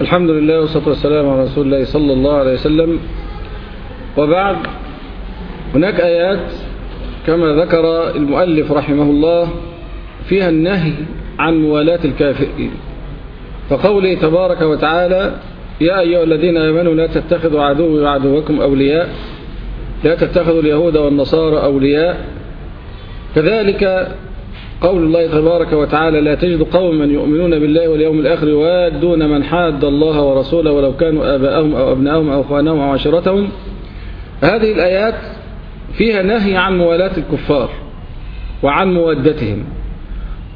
الحمد لله والصلاة والسلام على رسول الله صلى الله عليه وسلم. وبعد هناك آيات كما ذكر المؤلف رحمه الله فيها النهي عن موالاة الكافرين. فقوله تبارك وتعالى يا أيها الذين آمنوا لا تتخذوا عدوي وعدوكم أولياء لا تتخذوا اليهود والنصارى أولياء. كذلك قول الله تبارك وتعالى لا تجد قوما يؤمنون بالله واليوم الآخر يوادون من حاد الله ورسوله ولو كانوا آباءهم أو أبناءهم أو أخوانهم أو عشيرتهم. هذه الآيات فيها نهي عن موالاة الكفار وعن مودتهم.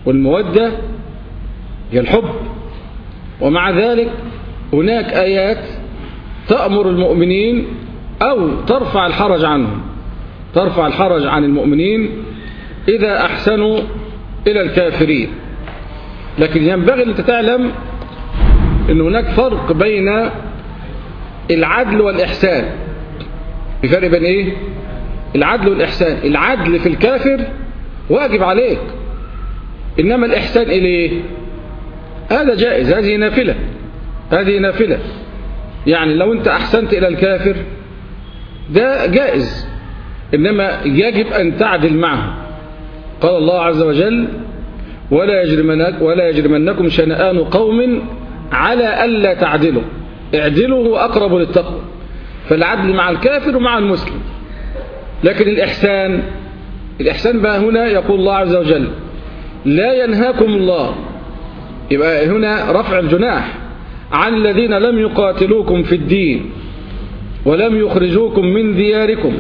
والمودة هي الحب. ومع ذلك هناك آيات تأمر المؤمنين أو ترفع الحرج عنهم. ترفع الحرج عن المؤمنين إذا أحسنوا إلى الكافرين. لكن ينبغي أن تتعلم أن هناك فرق بين العدل والإحسان. في فرق بين إيه؟ العدل والإحسان. العدل في الكافر واجب عليك. إنما الإحسان إليه؟ هذا جائز. هذه نافلة. هذه نافلة. يعني لو أنت أحسنت إلى الكافر ده جائز. إنما يجب أن تعدل معه. قال الله عز وجل ولا يجرمنك ولا يجرمنكم شنآن قوم على ألا تعدلوا. اعدلوا هو أقرب للتقوى. فالعدل مع الكافر ومع المسلم. لكن الإحسان الإحسان بقى هنا يقول الله عز وجل لا ينهاكم الله. يبقى هنا رفع الجناح عن الذين لم يقاتلوكم في الدين ولم يخرجوكم من دياركم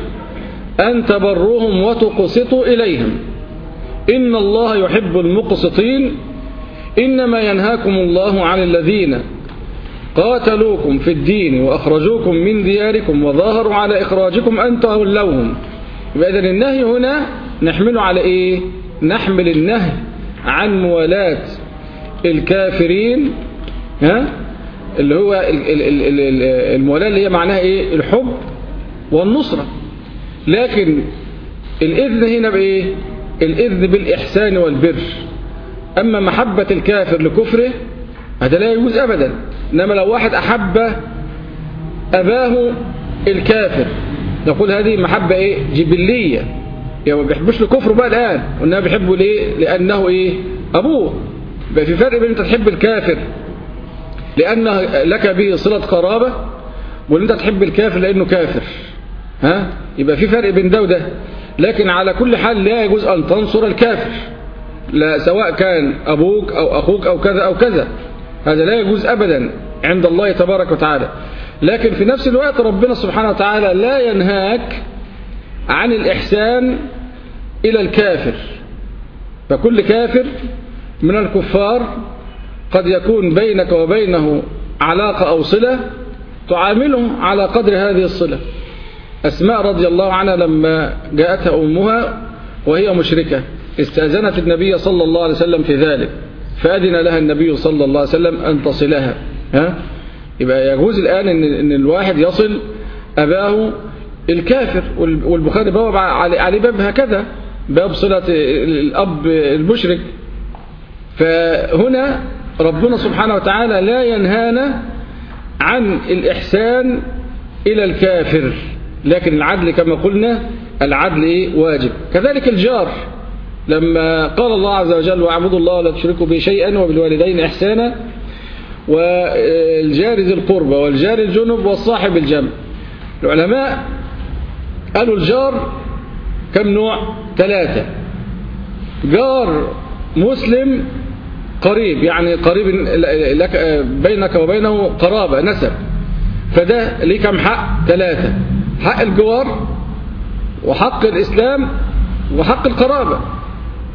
أن تبروهم وتقسطوا إليهم. إن الله يحب المقسطين إنما ينهاكم الله عن الذين قاتلوكم في الدين وأخرجوكم من دياركم وظاهروا على إخراجكم أن تولوهم إذن النهي هنا نحمله على إيه؟ نحمل النهي عن موالاة الكافرين ها؟ اللي هو المولاة اللي هي معناها إيه؟ الحب والنصرة. لكن الإذن هنا بإيه؟ الإذن بالإحسان والبر. أما محبة الكافر لكفره هذا لا يجوز أبدا. إنما لو واحد أحب أباه الكافر نقول هذه محبة إيه؟ جبلية. يعني ما بيحبوش لكفره بقى الآن. وإنما بيحبه ليه؟ لأنه إيه؟ أبوه. يبقى في فرق بين أنت تحب الكافر لأن لك به صلة قرابة وأن أنت تحب الكافر لأنه كافر. ها؟ يبقى في فرق بين ده وده. لكن على كل حال لا يجوز أن تنصر الكافر لا سواء كان أبوك أو أخوك أو كذا أو كذا هذا لا يجوز أبدا عند الله تبارك وتعالى. لكن في نفس الوقت ربنا سبحانه وتعالى لا ينهاك عن الإحسان إلى الكافر. فكل كافر من الكفار قد يكون بينك وبينه علاقة أو صلة تعامله على قدر هذه الصلة. أسماء رضي الله عنها لما جاءتها أمها وهي مشركة استأذنت النبي صلى الله عليه وسلم في ذلك فأذن لها النبي صلى الله عليه وسلم أن تصلها. ها؟ يبقى يجوز الآن إن, إن الواحد يصل أباه الكافر والبخاري بواب على باب هكذا باب صلة الأب المشرك. فهنا ربنا سبحانه وتعالى لا ينهانا عن الإحسان إلى الكافر. لكن العدل كما قلنا العدل واجب. كذلك الجار لما قال الله عز وجل واعبدوا الله ولا تشركوا به شيئا وبالوالدين إحسانا. والجار ذي القربى والجار الجنب والصاحب الجنب. العلماء قالوا الجار كم نوع؟ ثلاثة. جار مسلم قريب يعني قريب لك بينك وبينه قرابة نسب. فده ليه كم حق؟ ثلاثة. حق الجوار وحق الإسلام وحق القرابة.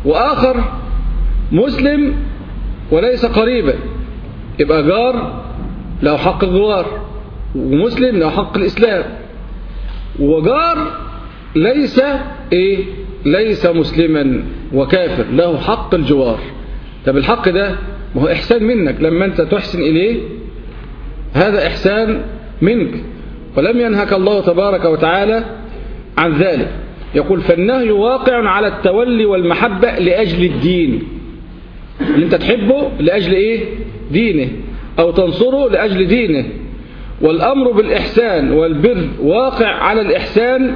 وآخر مسلم وليس قريبا. يبقى جار له حق الجوار ومسلم له حق الإسلام. وجار ليس إيه؟ ليس مسلما وكافر له حق الجوار. طب الحق ده ما هو إحسان منك لما أنت تحسن إليه هذا إحسان منك. ولم ينهك الله تبارك وتعالى عن ذلك. يقول فالنهي واقع على التولي والمحبة لأجل الدين. اللي انت تحبه لأجل إيه؟ دينه. أو تنصره لأجل دينه. والأمر بالإحسان والبر واقع على الإحسان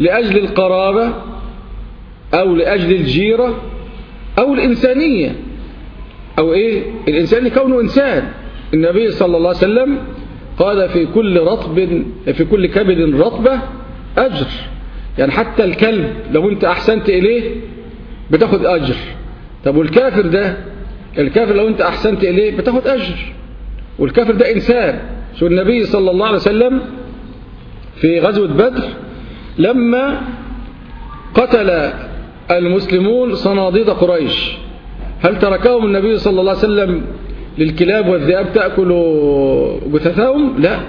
لأجل القرابة أو لأجل الجيرة أو الإنسانية. أو إيه؟ الإنسان كونه إنسان. النبي صلى الله عليه وسلم قال في كل رطب في كل كبد رطبة أجر. يعني حتى الكلب لو أنت أحسنت إليه بتاخد أجر. طب والكافر ده؟ الكافر لو أنت أحسنت إليه بتاخد أجر. والكافر ده إنسان. شو النبي صلى الله عليه وسلم في غزوة بدر لما قتل المسلمون صناديد قريش. هل تركهم النبي صلى الله عليه وسلم للكلاب والذئاب تأكل جثثهم؟ لا.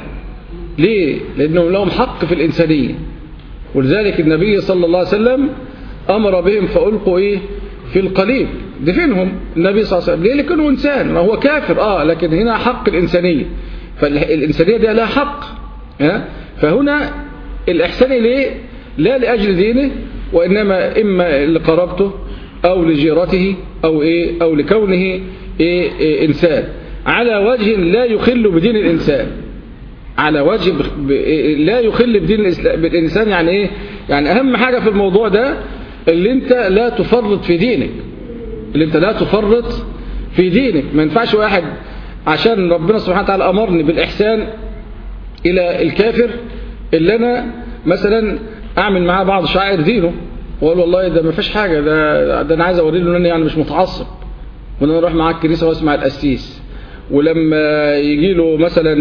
ليه؟ لأنهم لهم حق في الإنسانية. ولذلك النبي صلى الله عليه وسلم أمر بهم فألقوا إيه؟ في القليب. دفنهم. النبي صلى الله عليه وسلم. ليه؟ لكنه إنسان. ما هو كافر. آه لكن هنا حق الإنسانية. فالإنسانية دي لها حق. فهنا الإحسان إليه لا لأجل دينه وإنما إما لقرابته أو لجيرته أو, إيه؟ أو لكونه. إنسان. على وجه لا يخل بدين الإنسان. على وجه لا يخل بدين الإنسان يعني إيه؟ يعني أهم حاجة في الموضوع ده اللي أنت لا تفرط في دينك. اللي أنت لا تفرط في دينك. ما ينفعش واحد عشان ربنا سبحانه وتعالى أمرني بالإحسان إلى الكافر اللي أنا مثلا أعمل معاه بعض شعائر دينه. وأقول والله ده ما فيش حاجة ده, ده أنا عايز أوري له أن أنا يعني مش متعصب. وأن أنا أروح معاه الكنيسة وأسمع القسيس. ولما يجي له مثلا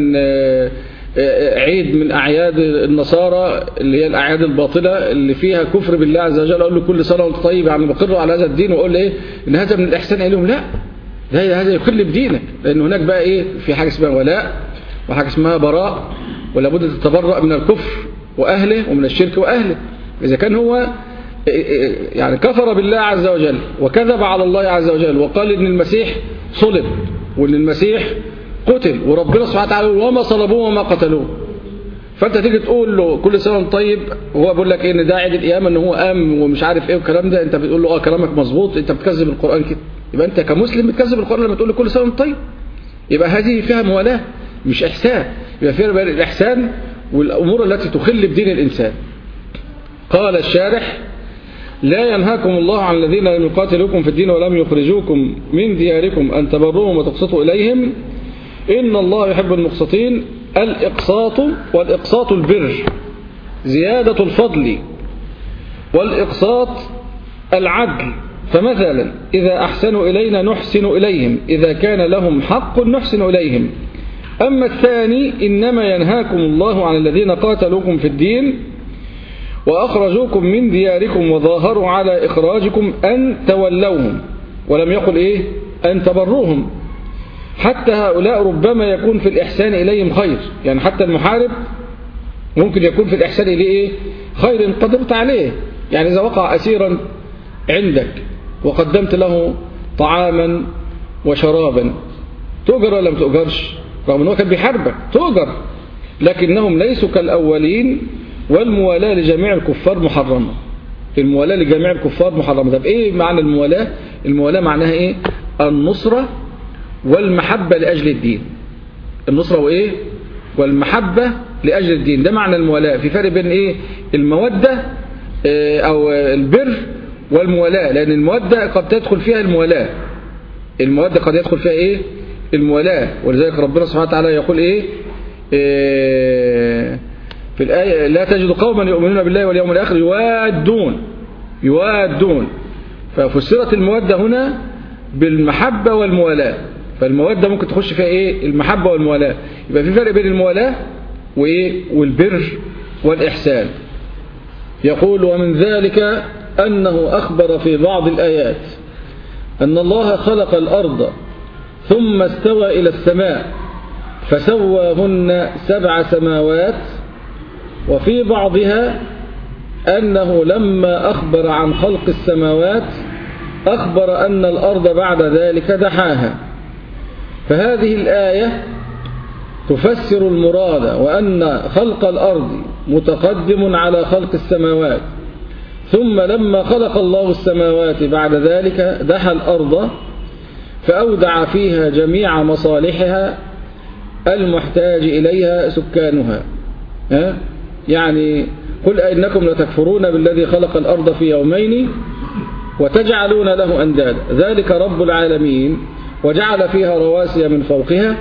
عيد من أعياد النصارى اللي هي الأعياد الباطلة اللي فيها كفر بالله عز وجل أقول له كل سنة وأنت طيب يعني بقر على هذا الدين وأقول له إيه؟ إن هذا من الإحسان إليهم. لا. ده هذا يخل بدينك لأن هناك بقى إيه؟ في حاجة اسمها ولاء وحاجة اسمها براء ولا بد تتبرأ من الكفر وأهله ومن الشرك وأهله. إذا كان هو يعني كفر بالله عز وجل وكذب على الله عز وجل وقال إن المسيح صلب وإن المسيح قتل وربنا سبحانه وتعالى وما صلبوه وما قتلوه. فأنت تيجي تقول له كل سنة وأنت طيب وهو بيقول لك إيه إن ده عيد القيامه إن هو قام ومش عارف إيه والكلام ده أنت بتقول له آه كلامك مظبوط أنت بتكذب القرآن كده. يبقى أنت كمسلم بتكذب القرآن لما تقول له كل سنة وأنت طيب. يبقى هذه فيها موالاة مش إحسان. يبقى فيها بين الإحسان والأمور التي تخل بدين الإنسان. قال الشارح لا ينهاكم الله عن الذين لم يقاتلوكم في الدين ولم يخرجوكم من دياركم أن تبروهم وتقسطوا إليهم. إن الله يحب المقسطين. الإقساط والإقساط البر زيادة الفضل والإقساط العدل. فمثلا إذا أحسنوا إلينا نحسن إليهم إذا كان لهم حق نحسن إليهم. أما الثاني إنما ينهاكم الله عن الذين قاتلوكم في الدين وأخرجوكم من دياركم وظاهروا على إخراجكم أن تولوهم ولم يقل إيه؟ أن تبروهم. حتى هؤلاء ربما يكون في الإحسان إليهم خير. يعني حتى المحارب ممكن يكون في الإحسان إليه إيه؟ خير قدرت عليه. يعني إذا وقع أسيرا عندك وقدمت له طعاما وشرابا تؤجر ولا ما تؤجرش؟ رغم أنه كان بيحاربك تؤجر. لكنهم ليسوا كالأولين والموالاة لجميع الكفار محرمة. الموالاة لجميع الكفار محرمة. طب إيه معنى الموالاة؟ الموالاة معناها إيه؟ النصرة والمحبة لأجل الدين. النصرة وإيه؟ والمحبة لأجل الدين. ده معنى الموالاة. في فرق بين إيه؟ المودة آه أو البر والموالاة. لأن المودة قد تدخل فيها الموالاة. المودة قد يدخل فيها إيه؟ الموالاة. ولذلك ربنا سبحانه وتعالى يقول إيه, إيه في الآية لا تجد قوما يؤمنون بالله واليوم الآخر يوادون يوادون. ففسرت المودة هنا بالمحبة والموالاة. فالمودة ممكن تخش فيها إيه؟ المحبة والموالاة. يبقى في فرق بين الموالاة وإيه؟ والبر والإحسان. يقول ومن ذلك أنه أخبر في بعض الآيات أن الله خلق الأرض ثم استوى إلى السماء فسواهن سبع سماوات وفي بعضها أنه لما أخبر عن خلق السماوات أخبر أن الأرض بعد ذلك دحاها. فهذه الآية تفسر المراد وأن خلق الأرض متقدم على خلق السماوات. ثم لما خلق الله السماوات بعد ذلك دحى الأرض فأودع فيها جميع مصالحها المحتاج إليها سكانها. ها؟ يعني قل أئنكم لتكفرون بالذي خلق الأرض في يومين وتجعلون له أندادا. ذلك رب العالمين وجعل فيها رواسي من فوقها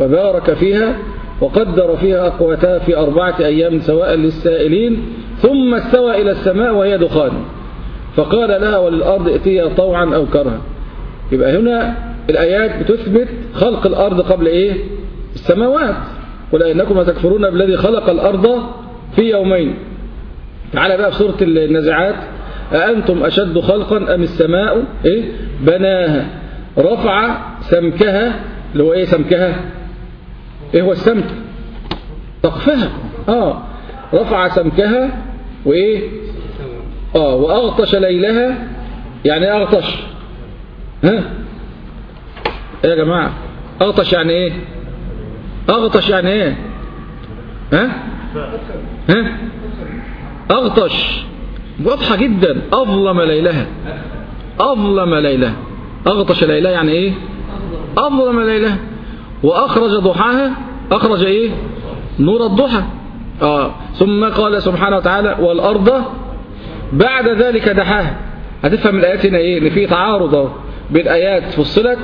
وبارك فيها وقدر فيها أقواتها في أربعة أيام سواء للسائلين ثم استوى إلى السماء وهي دخان. فقال لها وللأرض ائتيا طوعا أو كرها. يبقى هنا الآيات بتثبت خلق الأرض قبل إيه؟ السماوات. قل إنكم تكفرون بالذي خلق الأرض في يومين. تعالى بقى في سورة النزعات أأنتم أشد خلقا أم السماء؟ إيه؟ بناها. رفع سمكها. اللي هو إيه سمكها؟ إيه هو السمك؟ سقفها. آه. رفع سمكها وإيه؟ آه. وأغطش ليلها. يعني أغطش؟ ها؟ إيه يا جماعة؟ أغطش يعني إيه؟ أغطش يعني إيه؟ ها؟ ها؟ أغطش. واضحة جدا. أظلم ليلها. أظلم ليلها. أغطش ليلها يعني إيه؟ أظلم ليلها. وأخرج ضحاها. أخرج إيه؟ نور الضحى. آه. ثم قال سبحانه وتعالى والأرض بعد ذلك دحاها. هتفهم الآيات هنا إيه؟ إن في تعارض بين آيات فصلت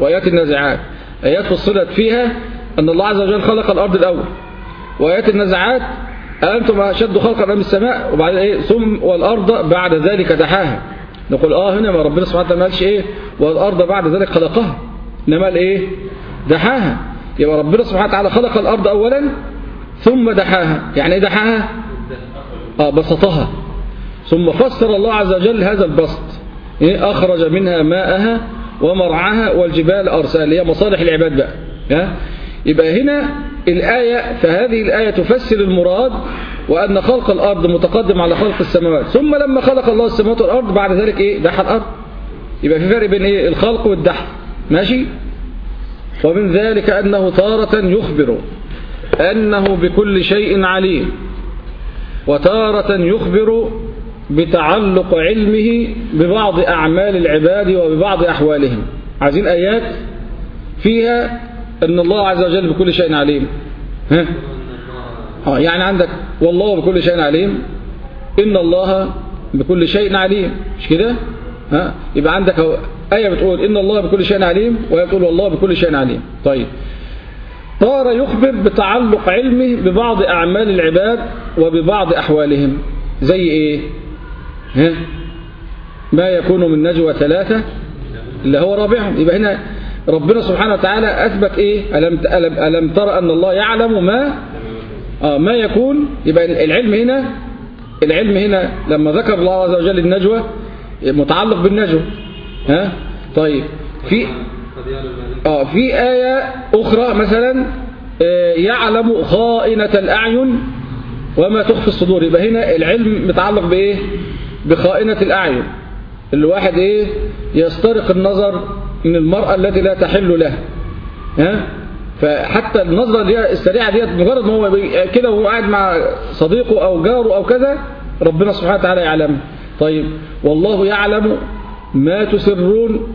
وآيات النزعات آيات فصلت فيها أن الله عز وجل خلق الأرض الأول وآيات النزعات أنتم أشد خلقا من السماء؟ وبعدين إيه؟ ثم والأرض بعد ذلك دحاها. نقول آه هنا ما ربنا سبحانه وتعالى ما قالش إيه؟ والأرض بعد ذلك خلقها. إنما الإيه دحاها. يبقى ربنا سبحانه وتعالى خلق الأرض أولا ثم دحاها. يعني إيه دحاها؟ آه بسطها. ثم فسر الله عز وجل هذا البسط. إيه؟ أخرج منها ماءها ومرعاها والجبال أرسال هي مصالح العباد بقى. يبقى هنا الآية فهذه الآية تفسر المراد وأن خلق الأرض متقدم على خلق السماوات. ثم لما خلق الله السماوات والأرض بعد ذلك إيه؟ دح الأرض. يبقى في فرق بين إيه؟ الخلق والدح ماشي؟ ومن ذلك أنه تارة يخبر أنه بكل شيء عليم وتارة يخبر بتعلق علمه ببعض أعمال العباد وببعض أحوالهم. عايزين آيات فيها أن الله عز وجل بكل شيء عليم. ها؟ آه يعني عندك والله بكل شيء عليم إن الله بكل شيء عليم. مش كده؟ ها؟ يبقى عندك آية بتقول إن الله بكل شيء عليم وآية بتقول والله بكل شيء عليم. طيب. طار يخبر بتعلق علمه ببعض أعمال العباد وببعض أحوالهم. زي إيه؟ ها؟ ما يكون من نجوى ثلاثة اللي هو رابعهم. يبقى هنا ربنا سبحانه وتعالى أثبت إيه؟ ألم, ألم, ألم ترى أن الله يعلم ما آه ما يكون؟ يبقى العلم هنا العلم هنا لما ذكر الله عز وجل النجوى متعلق بالنجوى. ها؟ طيب. في آه في آية أخرى مثلا آه يعلم خائنة الأعين وما تخفي الصدور. يبقى هنا العلم متعلق بإيه؟ بخائنة الأعين. الواحد إيه؟ يسترق النظر من المرأة التي لا تحل له. ها؟ فحتى النظرة دي السريعة ديت مجرد ما هو كده وهو قاعد مع صديقه أو جاره أو كذا ربنا سبحانه وتعالى يعلم طيب والله يعلم ما تسرون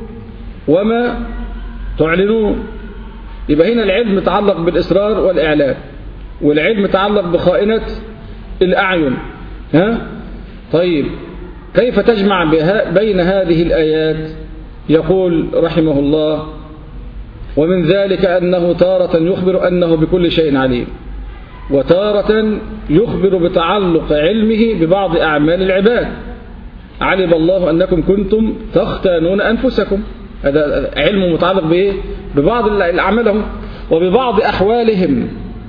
وما تعلنون. يبقى هنا العلم متعلق بالإصرار والإعلان والعلم متعلق بخائنة الأعين. ها؟ طيب كيف تجمع بين هذه الآيات؟ يقول رحمه الله ومن ذلك أنه تارة يخبر أنه بكل شيء عليم وتارة يخبر بتعلق علمه ببعض أعمال العباد علم الله أنكم كنتم تختانون أنفسكم هذا علم متعلق بإيه؟ ببعض أعمالهم وببعض أحوالهم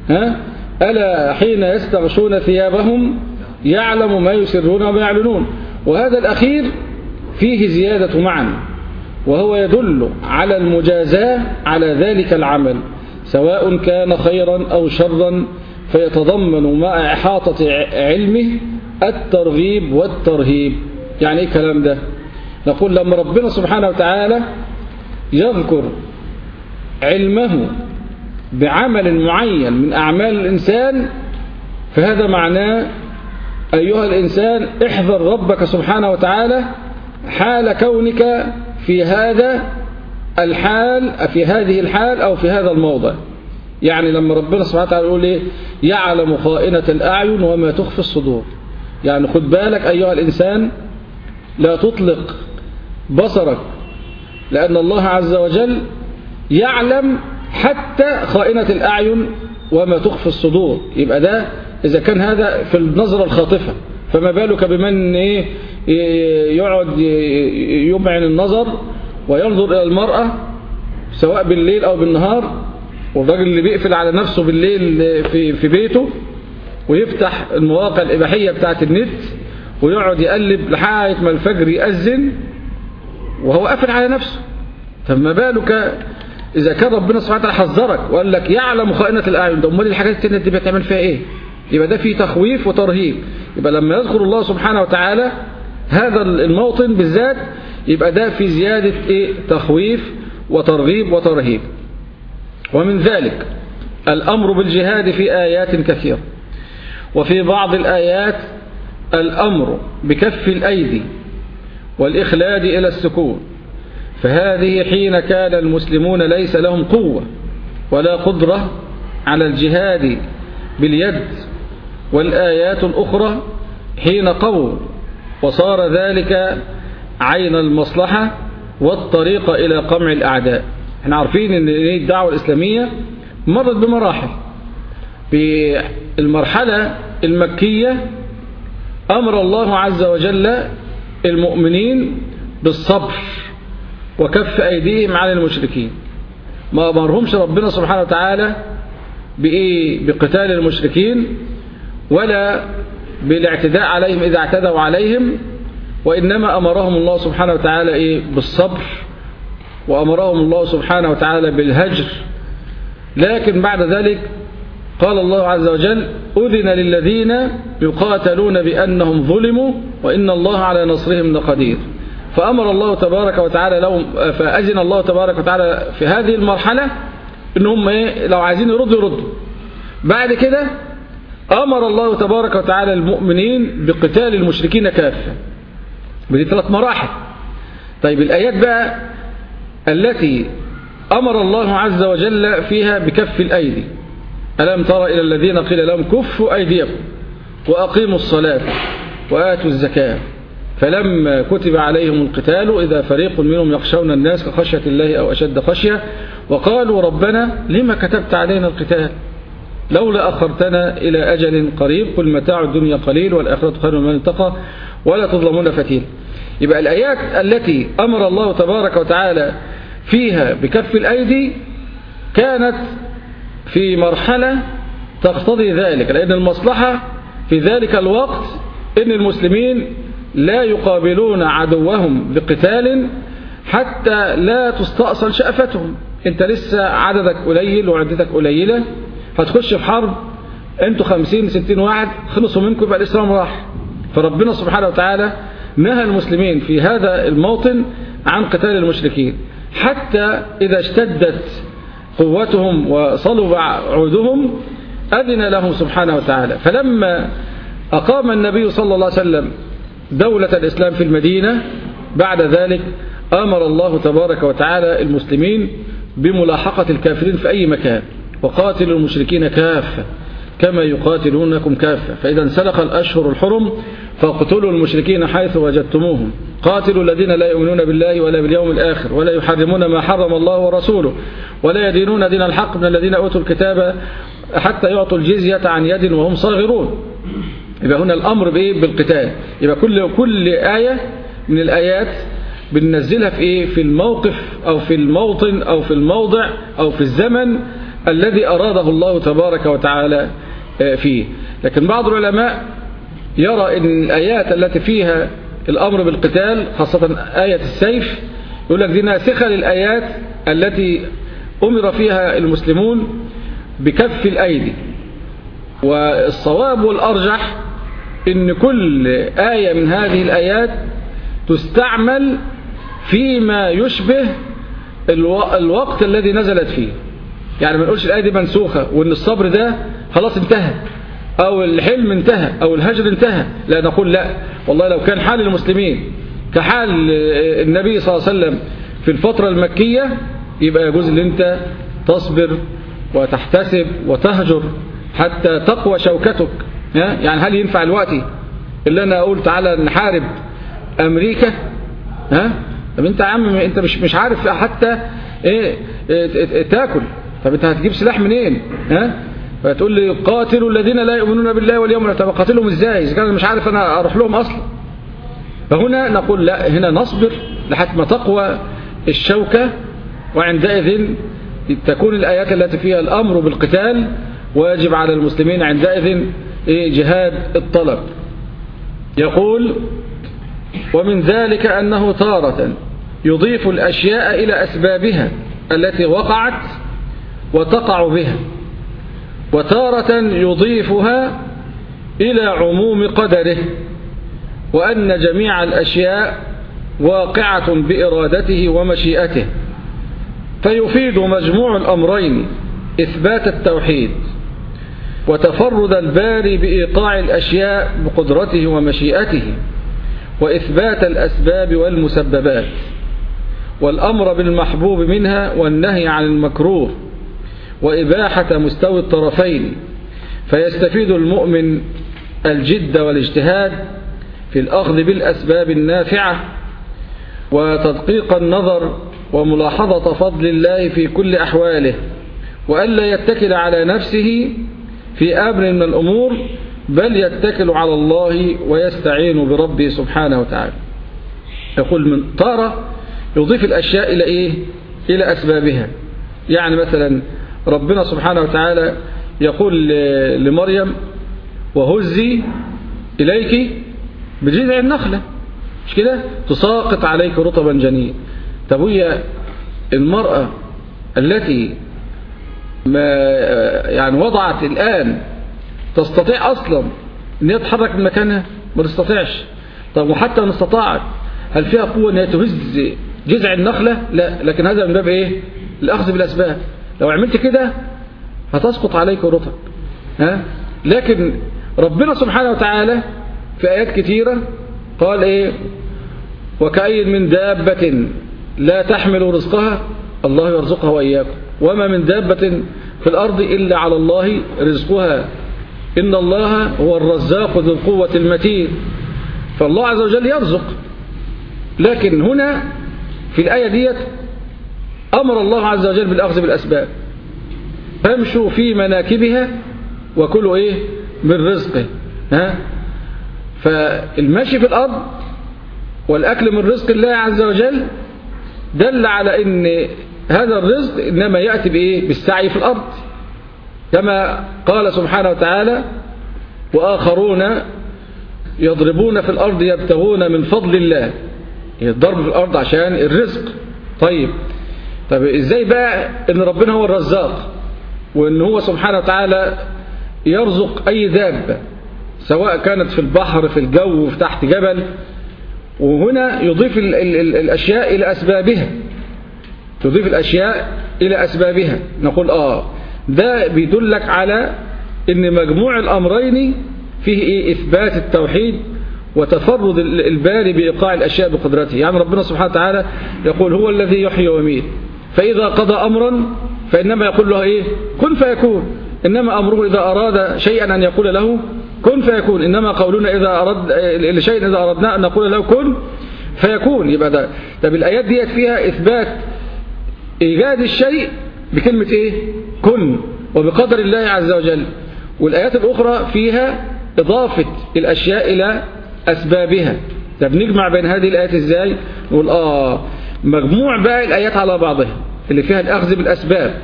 ها؟ ألا حين يستغشون ثيابهم يعلم ما يسرون وما يعلنون وهذا الأخير فيه زيادة معنى وهو يدل على المجازاة على ذلك العمل سواء كان خيرا أو شرا فيتضمن مع إحاطة علمه الترغيب والترهيب. يعني إيه الكلام ده؟ نقول لما ربنا سبحانه وتعالى يذكر علمه بعمل معين من أعمال الإنسان فهذا معناه أيها الإنسان احذر ربك سبحانه وتعالى حال كونك في هذا الحال في هذه الحال أو في هذا الموضع. يعني لما ربنا سبحانه وتعالى يقول إيه يعلم خائنة الأعين وما تخفي الصدور. يعني خد بالك أيها الإنسان لا تطلق بصرك لأن الله عز وجل يعلم حتى خائنة الأعين وما تخفي الصدور. يبقى ده إذا كان هذا في النظرة الخاطفة. فما بالك بمن إيه يقعد يمعن النظر وينظر إلى المرأة سواء بالليل أو بالنهار والراجل اللي بيقفل على نفسه بالليل في, في بيته ويفتح المواقع الإباحية بتاعت النت ويقعد يقلب لحد ما الفجر يأذن وهو قافل على نفسه. فما بالك إذا كان ربنا سبحانه وتعالى حذرك وقال لك يعلم خائنة الأعين. ده أمال الحاجات التانية دي بتعمل فيها إيه؟ يبقى ده فيه تخويف وترهيب. يبقى لما يذكر الله سبحانه وتعالى هذا الموطن بالذات يبقى ده في زيادة إيه؟ تخويف وترغيب وترهيب. ومن ذلك الأمر بالجهاد في آيات كثيرة. وفي بعض الآيات الأمر بكف الأيدي والإخلاد إلى السكون. فهذه حين كان المسلمون ليس لهم قوة ولا قدرة على الجهاد باليد والآيات الأخرى حين قووا وصار ذلك عين المصلحة والطريق إلى قمع الأعداء. إحنا عارفين إن الدعوة الإسلامية مرت بمراحل. في المرحلة المكية أمر الله عز وجل المؤمنين بالصبر وكف أيديهم على المشركين. ما أمرهمش ربنا سبحانه وتعالى بإيه؟ بقتال المشركين. ولا بالاعتداء عليهم إذا اعتدوا عليهم وإنما أمرهم الله سبحانه وتعالى إيه؟ بالصبر وأمرهم الله سبحانه وتعالى بالهجر. لكن بعد ذلك قال الله عز وجل أذن للذين يقاتلون بأنهم ظلموا وإن الله على نصرهم لقدير. فأمر الله تبارك وتعالى لهم فأذن الله تبارك وتعالى في هذه المرحلة إن هم إيه؟ لو عايزين يردوا يردوا. بعد كده أمر الله تبارك وتعالى المؤمنين بقتال المشركين كافة. بدي ثلاث مراحل. طيب الآيات بقى التي أمر الله عز وجل فيها بكف الأيدي. ألم تر إلى الذين قيل لهم كفوا أيديكم وأقيموا الصلاة وآتوا الزكاة. فلما كتب عليهم القتال إذا فريق منهم يخشون الناس كخشية الله أو أشد خشية وقالوا ربنا لما كتبت علينا القتال؟ لولا أخرتنا إلى أجل قريب قل متاع الدنيا قليل والآخرة خير من اتقى ولا تظلمون فتيل يبقى الآيات التي أمر الله تبارك وتعالى فيها بكف الأيدي كانت في مرحلة تقتضي ذلك لأن المصلحة في ذلك الوقت إن المسلمين لا يقابلون عدوهم بقتال حتى لا تستأصل شأفتهم. أنت لسه عددك قليل وعدتك قليلة فتخش في حرب أنتوا خمسين ستين واحد خلصوا منكم يبقى الإسلام راح. فربنا سبحانه وتعالى نهى المسلمين في هذا الموطن عن قتال المشركين. حتى إذا اشتدت قوتهم وصلب عودهم أذن لهم سبحانه وتعالى. فلما أقام النبي صلى الله عليه وسلم دولة الإسلام في المدينة بعد ذلك أمر الله تبارك وتعالى المسلمين بملاحقة الكافرين في أي مكان. وقاتلوا المشركين كافة كما يقاتلونكم كافة. فإذا انسلخ الأشهر الحرم فاقتلوا المشركين حيث وجدتموهم. قاتلوا الذين لا يؤمنون بالله ولا باليوم الآخر ولا يحرمون ما حرم الله ورسوله ولا يدينون دين الحق من الذين أوتوا الكتاب حتى يعطوا الجزية عن يد وهم صاغرون. يبقى هنا الأمر بإيه؟ بالقتال. يبقى كل كل آية من الآيات بننزلها في إيه؟ في الموقف أو في الموطن أو في الموضع أو في الزمن الذي أراده الله تبارك وتعالى فيه. لكن بعض العلماء يرى أن الآيات التي فيها الأمر بالقتال خاصة آية السيف يقول لك دي ناسخة للآيات التي أمر فيها المسلمون بكف الأيدي. والصواب والأرجح إن كل آية من هذه الآيات تستعمل فيما يشبه الوقت الذي نزلت فيه. يعني ما نقولش الآية دي منسوخة وإن الصبر ده خلاص انتهى أو الحلم انتهى أو الهجر انتهى لا نقول لا. والله لو كان حال المسلمين كحال النبي صلى الله عليه وسلم في الفترة المكية يبقى يجوز إن أنت تصبر وتحتسب وتهجر حتى تقوى شوكتك. يعني هل ينفع الوقت اللي أنا أقول تعالى نحارب أمريكا؟ ها؟ طب أنت يا عم أنت مش مش عارف حتى إيه, إيه تاكل. طب انت هتجيب سلاح منين؟ ها؟ فتقول لي قاتلوا الذين لا يؤمنون بالله واليوم الآخر. طب قاتلهم إزاي؟ إذا كان مش عارف أنا أروح لهم أصلا. فهنا نقول لا هنا نصبر لحد ما تقوى الشوكة وعندئذ تكون الآيات التي فيها الأمر بالقتال واجب على المسلمين. عندئذ جهاد الطلب. يقول ومن ذلك أنه تارة يضيف الأشياء إلى أسبابها التي وقعت وتقع بها وتارة يضيفها إلى عموم قدره وأن جميع الأشياء واقعة بإرادته ومشيئته. فيفيد مجموع الأمرين إثبات التوحيد وتفرد الباري بإيقاع الأشياء بقدرته ومشيئته وإثبات الأسباب والمسببات. والأمر بالمحبوب منها والنهي عن المكروه وإباحة مستوى الطرفين فيستفيد المؤمن الجد والاجتهاد في الأخذ بالأسباب النافعة وتدقيق النظر وملاحظة فضل الله في كل أحواله وألا يتكل على نفسه في أمر من الأمور بل يتكل على الله ويستعين بربه سبحانه وتعالى. يقول من طارة يضيف الأشياء إلى إيه؟ إلى أسبابها. يعني مثلا ربنا سبحانه وتعالى يقول لمريم وهزي إليك بجذع النخلة. مش كده؟ تساقط عليك رطبا جنيا طب هي المرأة التي ما يعني وضعت الآن تستطيع أصلا أن هي تتحرك من مكانها؟ ما تستطيعش. طب وحتى أن استطاعت هل فيها قوة أن تهز جذع النخلة؟ لا لكن هذا من باب إيه؟ الأخذ بالأسباب. لو عملت كده هتسقط عليك رطب ها؟ لكن ربنا سبحانه وتعالى في آيات كثيرة قال إيه؟ وكأي من دابة لا تحمل رزقها الله يرزقها وإياكم. وما من دابة في الأرض إلا على الله رزقها. إن الله هو الرزاق ذو القوة المتين. فالله عز وجل يرزق. لكن هنا في الآية ديت أمر الله عز وجل بالأخذ بالأسباب. فامشوا في مناكبها وكلوا إيه؟ من رزقه. ها؟ فالمشي في الأرض والأكل من رزق الله عز وجل دل على أن هذا الرزق إنما يأتي بإيه؟ بالسعي في الأرض. كما قال سبحانه وتعالى وآخرون يضربون في الأرض يبتغون من فضل الله. الضرب في الأرض عشان الرزق. طيب. طب إزاي بقى إن ربنا هو الرزاق وإن هو سبحانه وتعالى يرزق أي دابة سواء كانت في البحر في الجو في تحت جبل وهنا يضيف ال ال ال الأشياء إلى أسبابها. تضيف الأشياء إلى أسبابها. نقول آه ده بيدلك على أن مجموع الأمرين فيه إيه؟ إثبات التوحيد وتفرد الباري بإيقاع الأشياء بقدرته. يعني ربنا سبحانه وتعالى يقول هو الذي يحيي ويميت. فإذا قضى أمرا فإنما يقول له إيه؟ كن فيكون. إنما أمره إذا أراد شيئا أن يقول له كن فيكون. إنما قولنا إذا أرد لشيء إذا أردنا أن نقول له كن فيكون. يبقى ده طب الآيات ديت فيها إثبات إيجاد الشيء بكلمة إيه؟ كن وبقدر الله عز وجل. والآيات الأخرى فيها إضافة الأشياء إلى أسبابها. طب نجمع بين هذه الآيات إزاي؟ نقول آه مجموع بقى الآيات على بعضها اللي فيها الأخذ بالأسباب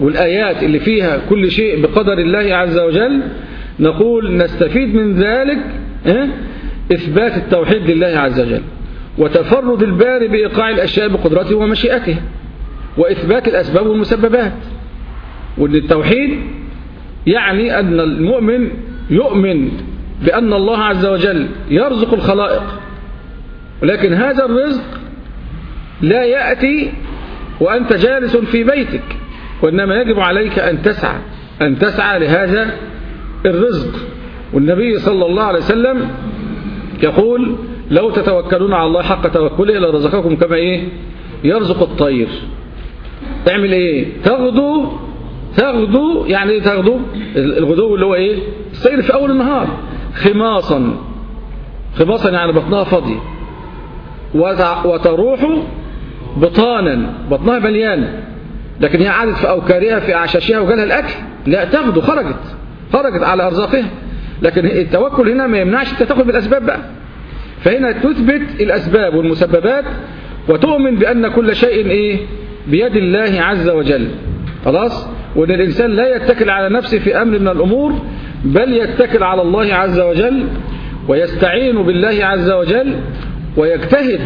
والآيات اللي فيها كل شيء بقدر الله عز وجل نقول نستفيد من ذلك إثبات التوحيد لله عز وجل وتفرد الباري بإيقاع الأشياء بقدرته ومشيئته وإثبات الأسباب والمسببات. وأن التوحيد يعني أن المؤمن يؤمن بأن الله عز وجل يرزق الخلائق ولكن هذا الرزق لا يأتي وأنت جالس في بيتك وإنما يجب عليك أن تسعى أن تسعى لهذا الرزق. والنبي صلى الله عليه وسلم يقول لو تتوكلون على الله حق توكله لرزقكم كما إيه؟ يرزق الطير. تعمل إيه؟ تغدو تغدو يعني إيه تغدو؟ الغدو اللي هو إيه؟ السير في أول النهار. خماصا خماصا يعني بطنها فاضية. وتروح بطانا بطنها مليان. لكن هي قعدت في أوكارها في أعشاشها وجالها الأكل لا تغدو خرجت خرجت على أرزاقها. لكن التوكل هنا ما يمنعش أنت تاخد بالاسباب بقى. فهنا تثبت الأسباب والمسببات وتؤمن بأن كل شيء إيه؟ بيد الله عز وجل. خلاص؟ وإن الإنسان لا يتكل على نفسه في أمر من الأمور بل يتكل على الله عز وجل ويستعين بالله عز وجل ويجتهد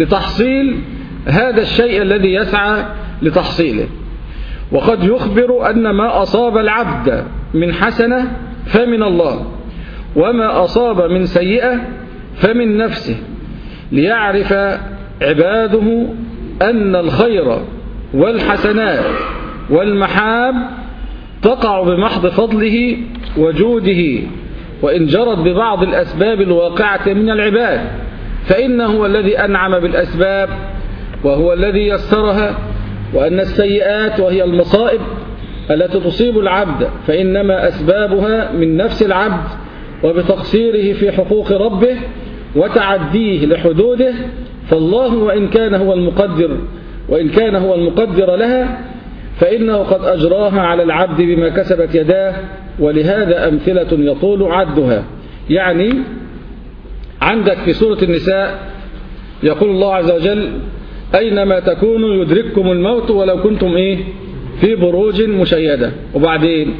لتحصيل هذا الشيء الذي يسعى لتحصيله. وقد يخبر أن ما أصاب العبد من حسنة فمن الله وما أصاب من سيئة فمن نفسه ليعرف عباده أن الخير والحسنات والمحاب تقع بمحض فضله وجوده وإن جرت ببعض الأسباب الواقعة من العباد فإنه الذي أنعم بالأسباب وهو الذي يسرها وأن السيئات وهي المصائب التي تصيب العبد فإنما أسبابها من نفس العبد وبتقصيره في حقوق ربه وتعديه لحدوده فالله وإن كان هو المقدر وإن كان هو المقدر لها فإنه قد أجراها على العبد بما كسبت يداه ولهذا أمثلة يطول عدها. يعني عندك في سورة النساء يقول الله عز وجل أينما تكونوا يدرككم الموت ولو كنتم إيه؟ في بروج مشيدة. وبعدين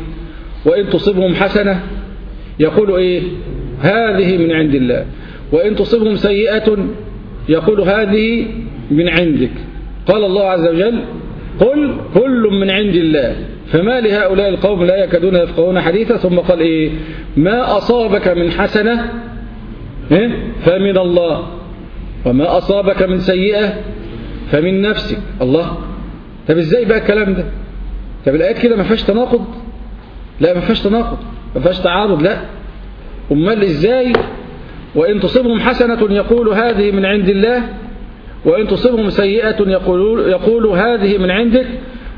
وإن تصبهم حسنة يقول إيه؟ هذه من عند الله. وإن تصبهم سيئة يقول هذه من عندك. قال الله عز وجل قل كل من عند الله. فما لهؤلاء القوم لا يكادون يفقهون حديثا ثم قال إيه؟ ما أصابك من حسنة إيه؟ فمن الله. وما أصابك من سيئة فمن نفسك. الله. طب إزاي بقى الكلام ده؟ طب الآيات كده ما فيهاش تناقض؟ لا ما فيهاش تناقض. ما فيهاش تعارض لا. أمال إزاي؟ وإن تصبهم حسنة يقول هذه من عند الله وإن تصبهم سيئة يقول, يقول هذه من عندك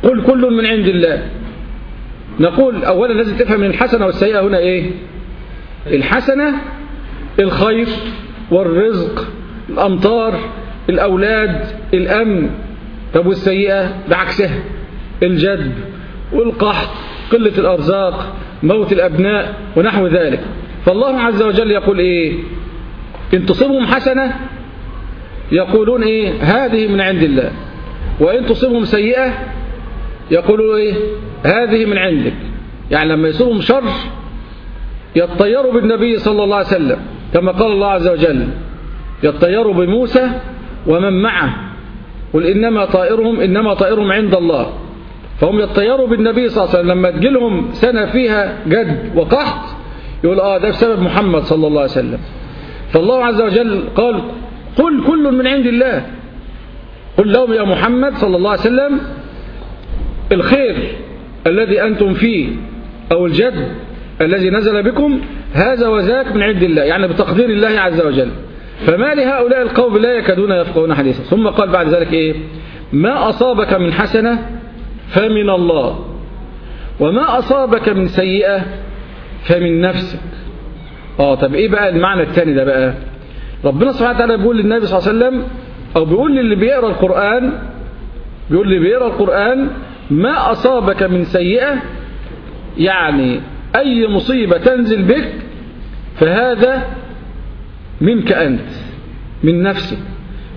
قل كل من عند الله. نقول أولا لازم تفهم من الحسنة والسيئة هنا إيه؟ الحسنة الخير والرزق الأمطار الأولاد الأمن طب والسيئة بعكسها الجدب والقحط قلة الأرزاق موت الأبناء ونحو ذلك. فالله عز وجل يقول إيه؟ إن تصبهم حسنة يقولون إيه؟ هذه من عند الله. وإن تصبهم سيئة يقولون إيه؟ هذه من عندك. يعني لما يصيبهم شر يطيروا بالنبي صلى الله عليه وسلم كما قال الله عز وجل يطيروا بموسى ومن معه قل إنما طائرهم إنما طائرهم عند الله. فهم يطيروا بالنبي صلى الله عليه وسلم. لما تجيلهم سنة فيها جد وقحط يقول آه ده بسبب محمد صلى الله عليه وسلم. فالله عز وجل قال قل كل من عند الله. قل لهم يا محمد صلى الله عليه وسلم الخير الذي أنتم فيه أو الجد الذي نزل بكم هذا وذاك من عند الله. يعني بتقدير الله عز وجل. فما لهؤلاء القوم لا يكادون يفقهون حديثا. ثم قال بعد ذلك إيه؟ ما أصابك من حسنة فمن الله. وما أصابك من سيئة فمن نفسك. آه طب إيه بقى المعنى الثاني ده بقى؟ ربنا سبحانه وتعالى بيقول للنبي صلى الله عليه وسلم أو بيقول للي بيقرأ القرآن بيقول للي بيقرأ القرآن ما أصابك من سيئة؟ يعني أي مصيبة تنزل بك فهذا منك أنت من نفسك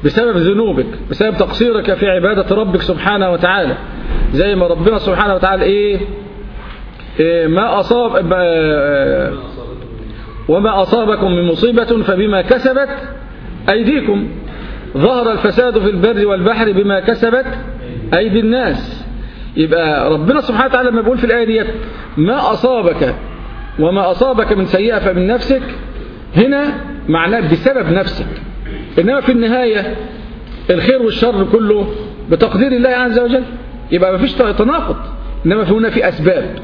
بسبب ذنوبك بسبب تقصيرك في عبادة ربك سبحانه وتعالى. زي ما ربنا سبحانه وتعالى إيه, إيه ما أصاب وما أصابكم من مصيبة فبما كسبت أيديكم. ظهر الفساد في البر والبحر بما كسبت أيدي الناس. يبقى ربنا سبحانه وتعالى لما بيقول في الآية ديت ما أصابك وما أصابك من سيئة فمن نفسك هنا معناه بسبب نفسك. إنما في النهاية الخير والشر كله بتقدير الله عز وجل. يبقى ما فيش تناقض. إنما في هنا في أسباب.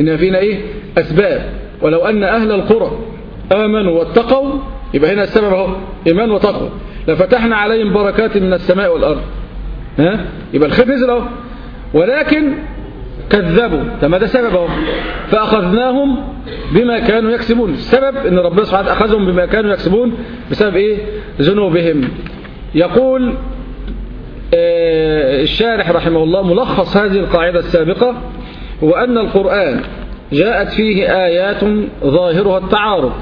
إنما فينا إيه؟ أسباب. ولو أن أهل القرى آمنوا واتقوا يبقى هنا السبب أهو إيمان وتقوى. لفتحنا عليهم بركات من السماء والأرض. ها؟ يبقى الخير نزل أهو. ولكن كذبوا. ما ده سببهم؟ فأخذناهم بما كانوا يكسبون. السبب أن ربنا سبحانه أخذهم بما كانوا يكسبون بسبب إيه؟ ذنوبهم. يقول آه، الشارح رحمه الله ملخص هذه القاعدة السابقة هو أن القرآن جاءت فيه آيات ظاهرها التعارض.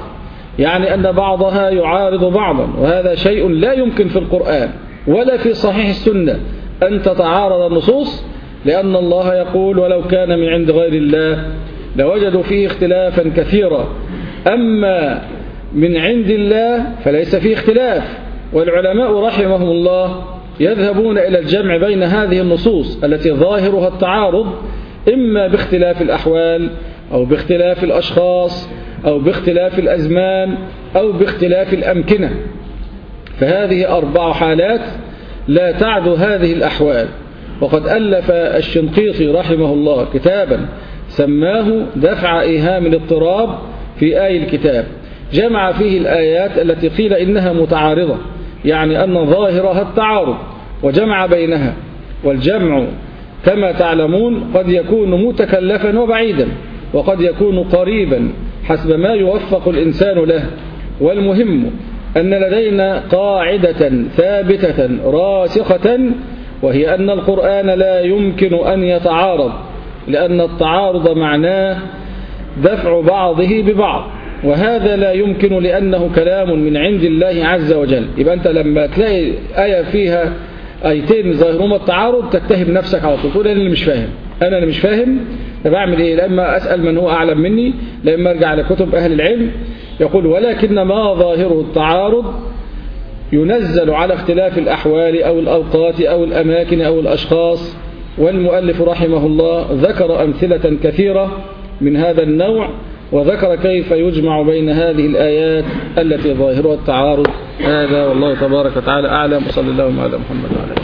يعني أن بعضها يعارض بعضا وهذا شيء لا يمكن في القرآن ولا في صحيح السنة أن تتعارض النصوص لأن الله يقول ولو كان من عند غير الله لوجدوا فيه اختلافا كثيرا. أما من عند الله فليس فيه اختلاف. والعلماء رحمهم الله يذهبون إلى الجمع بين هذه النصوص التي ظاهرها التعارض إما باختلاف الأحوال أو باختلاف الأشخاص أو باختلاف الأزمان أو باختلاف الأمكنة. فهذه أربع حالات لا تعد هذه الأحوال. وقد ألف الشنقيطي رحمه الله كتابا سماه دفع إيهام الاضطراب في آي الكتاب. جمع فيه الآيات التي قيل إنها متعارضة يعني أن ظاهرها التعارض وجمع بينها. والجمع كما تعلمون قد يكون متكلفا وبعيدا وقد يكون قريبا حسب ما يوفق الإنسان له. والمهم أن لدينا قاعدة ثابتة راسخة وهي أن القرآن لا يمكن أن يتعارض لأن التعارض معناه دفع بعضه ببعض وهذا لا يمكن لأنه كلام من عند الله عز وجل. يبقى أنت لما تلاقي آية فيها آيتين ظاهرهما التعارض تتهم نفسك على طول تقول أنا اللي مش فاهم أنا اللي مش فاهم طب أعمل إيه؟ لما أسأل من هو أعلم مني لما أرجع لكتب أهل العلم. يقول ولكن ما ظاهره التعارض ينزل على اختلاف الأحوال أو الأوقات أو الأماكن أو الأشخاص. والمؤلف رحمه الله ذكر أمثلة كثيرة من هذا النوع وذكر كيف يجمع بين هذه الآيات التي ظاهرها التعارض. هذا والله تبارك وتعالى أعلم. وصلى الله على محمد وعلى